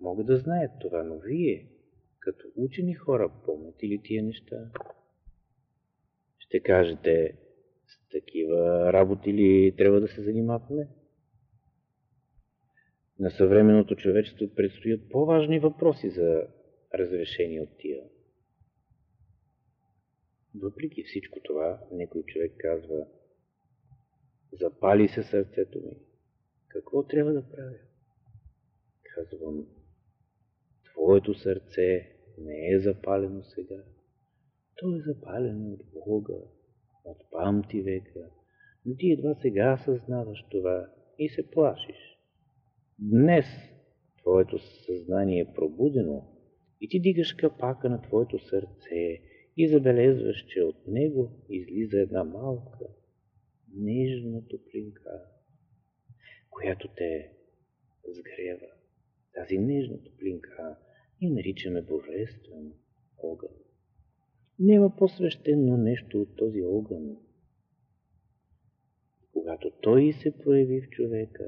могат да знаят това, но вие, като учени хора, помните ли тия неща? Ще кажете, с такива работи ли трябва да се занимаваме? На съвременното човечество предстоят по-важни въпроси за разрешение от тия. Въпреки всичко това, някой човек казва, Запали се сърцето ми. Какво трябва да правя? Казвам, твоето сърце не е запалено сега. То е запалено от Бога, от памти века, но ти едва сега съзнаваш това и се плашиш. Днес твоето съзнание е пробудено и ти дигаш капака на твоето сърце и забелезваш, че от него излиза една малка, нежна топлинка, която те сгрева. Тази нежна топлинка и наричаме Божествен огън. Няма по-свещено нещо от този огън. Когато той се прояви в човека,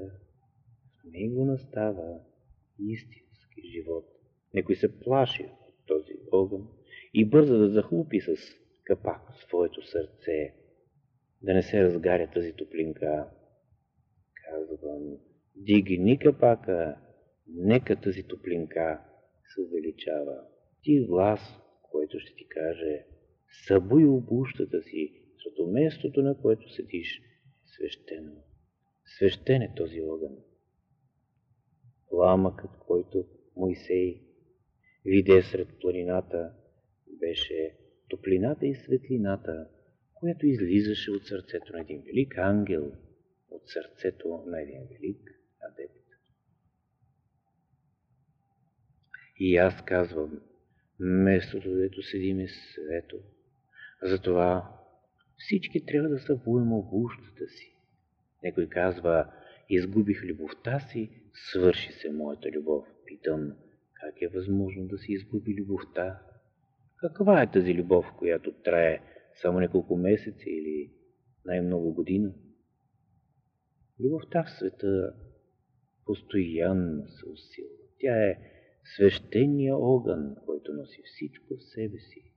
в него настава истински живот. Некой се плаши от този огън и бърза да захлупи с капак своето сърце, да не се разгаря тази топлинка. Казвам, дигни капака, нека тази топлинка се увеличава. Ти глас, който ще ти каже, събуй обущата си, защото местото, на което седиш, е свещено. Свещен е този огън. Пламъкът, който Моисей виде сред планината, беше топлината и светлината, която излизаше от сърцето на един велик ангел, от сърцето на един велик адепт. И аз казвам, местото, дето седим е свето. Затова всички трябва да събуем обущата си. Некой казва, изгубих любовта си, свърши се моята любов. Питам, как е възможно да се изгуби любовта? Каква е тази любов, която трае само няколко месеца или най-много година? Любовта в света постоянно се усилва. Тя е свещения огън, който носи всичко в себе си.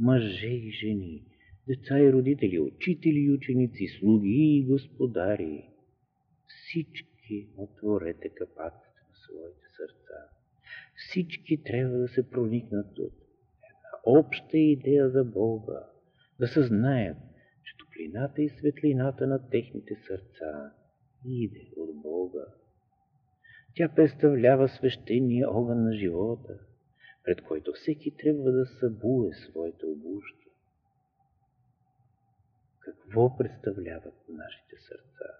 Мъже и жени, деца и родители, учители и ученици, слуги и господари, всички отворете капаците на своите сърца. Всички трябва да се проникнат от една обща идея за Бога, да съзнаят, че топлината и светлината на техните сърца иде от Бога. Тя представлява свещения огън на живота, пред който всеки трябва да събуе своите обуща. Какво представляват нашите сърца?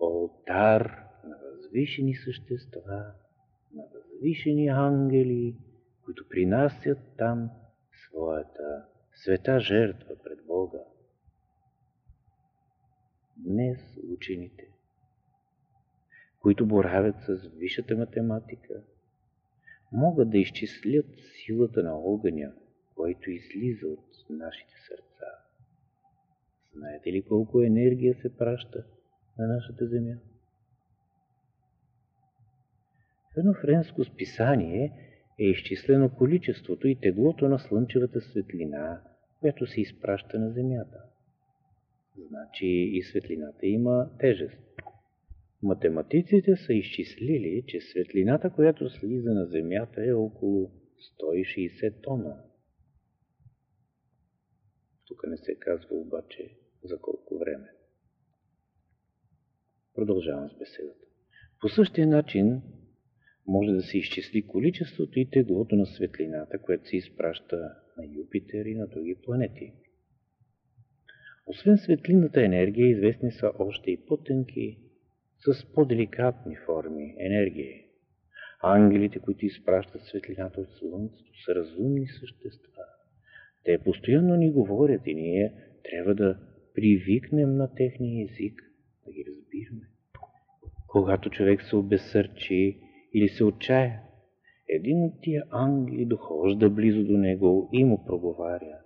Олтар на възвишени същества, на възвишени ангели, които принасят там своята света жертва пред Бога. Днес учените които боравят с висшата математика, могат да изчислят силата на огъня, който излиза от нашите сърца. Знаете ли колко енергия се праща на нашата земя? В едно френско списание е изчислено количеството и теглото на слънчевата светлина, която се изпраща на земята. Значи и светлината има тежест. Математиците са изчислили, че светлината, която слиза на Земята е около 160 тона. Тук не се казва обаче за колко време. Продължавам с беседата. По същия начин може да се изчисли количеството и теглото на светлината, което се изпраща на Юпитер и на други планети. Освен светлинната енергия, известни са още и по-тънки с по-деликатни форми, енергии. Ангелите, които изпращат светлината от Слънцето, са разумни същества. Те постоянно ни говорят и ние трябва да привикнем на техния език, да ги разбираме. Когато човек се обесърчи или се отчая, един от тия ангели дохожда близо до него и му проговаря.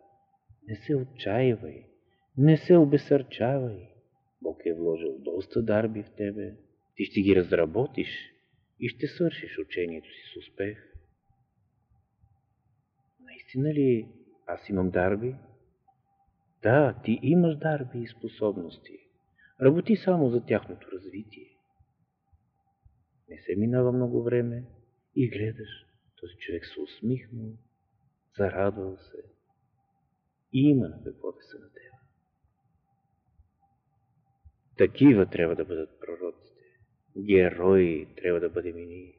Не се отчаивай, не се обесърчавай. Бог е вложил доста дарби в тебе, ти ще ги разработиш и ще свършиш учението си с успех. Наистина ли аз имам дарби? Да, ти имаш дарби и способности. Работи само за тяхното развитие. Не се минава много време и гледаш, този човек се усмихнал, зарадвал се и има на какво да се надева. Такива трябва да бъдат пророците. Герои трябва да бъдем и ние.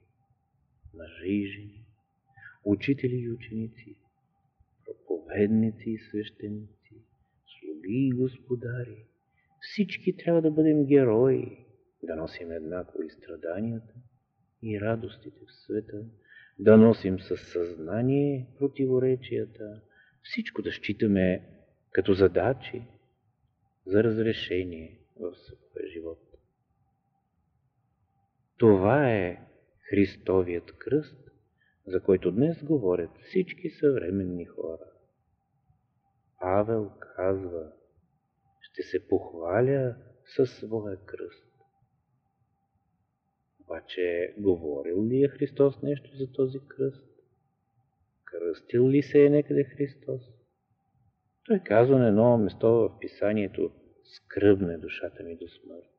Мъжи и жени, учители и ученици, проповедници и свещеници, слуги и господари. Всички трябва да бъдем герои, да носим еднакво и страданията, и радостите в света, да носим със съзнание противоречията, всичко да считаме като задачи за разрешение в своя живот. Това е Христовият кръст, за който днес говорят всички съвременни хора. Павел казва, ще се похваля със своя кръст. Обаче, говорил ли е Христос нещо за този кръст? Кръстил ли се е некъде Христос? Той казва на едно место в писанието скръбне душата ми до смърт.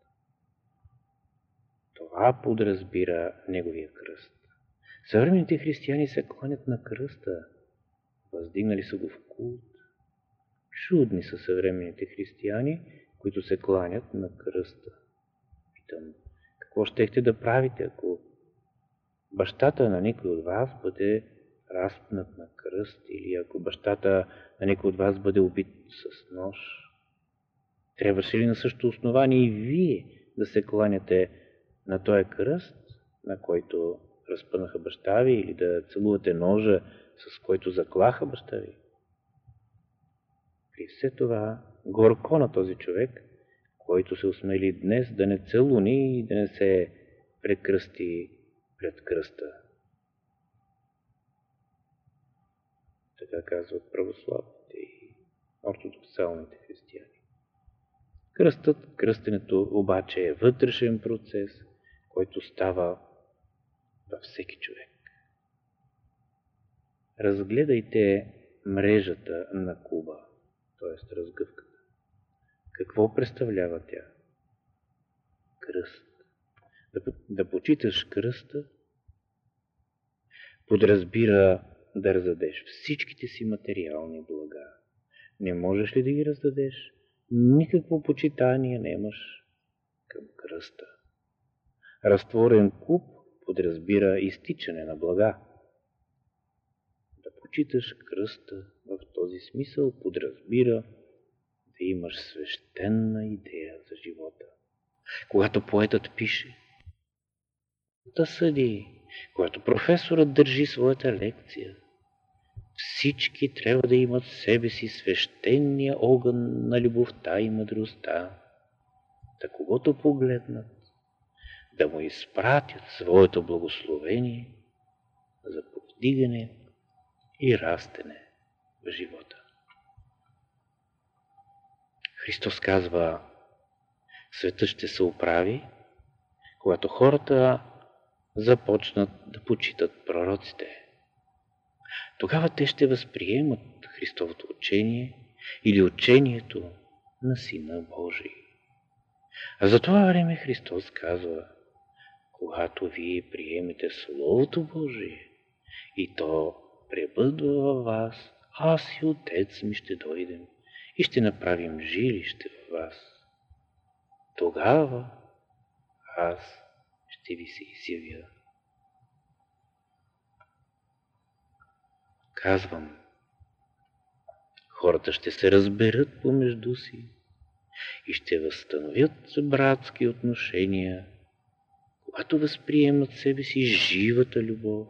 Това подразбира неговия кръст. Съвременните християни се кланят на кръста, въздигнали са го в култ. Чудни са съвременните християни, които се кланят на кръста. Питам, какво щехте да правите, ако бащата на никой от вас бъде разпнат на кръст или ако бащата на никой от вас бъде убит с нож? Трябваше ли на същото основание и вие да се кланяте на този кръст, на който разпънаха баща ви, или да целувате ножа, с който заклаха баща ви? При все това, горко на този човек, който се осмели днес да не целуни и да не се прекръсти пред кръста. Така казват православните и ортодоксалните християни. Кръстът, кръстенето обаче е вътрешен процес, който става във всеки човек. Разгледайте мрежата на куба, т.е. разгъвката. Какво представлява тя? Кръст. Да, да почиташ кръста подразбира да раздадеш всичките си материални блага. Не можеш ли да ги раздадеш? Никакво почитание нямаш към кръста. Разтворен куп подразбира изтичане на блага. Да почиташ кръста в този смисъл подразбира да имаш свещена идея за живота. Когато поетът пише, да съди, когато професорът държи своята лекция, всички трябва да имат в себе си свещения огън на любовта и мъдростта, да когото погледнат, да му изпратят своето благословение за повдигане и растене в живота. Христос казва, светът ще се оправи, когато хората започнат да почитат пророците. Тогава те ще възприемат Христовото учение или учението на Сина Божий. А за това време Христос казва, когато вие приемете Словото Божие и то пребъдва във вас, аз и Отец ми ще дойдем и ще направим жилище в вас. Тогава аз ще ви се изявя. Казвам, хората ще се разберат помежду си и ще възстановят братски отношения, когато възприемат себе си живата любов,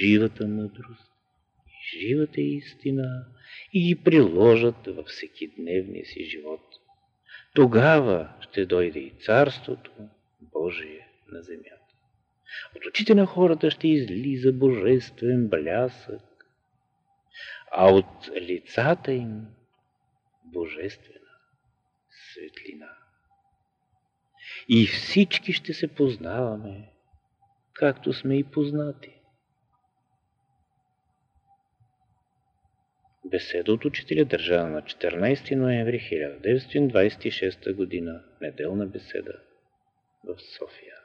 живата мъдрост живата истина и ги приложат във всекидневния си живот. Тогава ще дойде и Царството Божие на земята. От очите на хората ще излиза божествен блясък, а от лицата им божествена светлина. И всички ще се познаваме, както сме и познати. Беседа от учителя държана на 14 ноември 1926 г. Неделна беседа в София.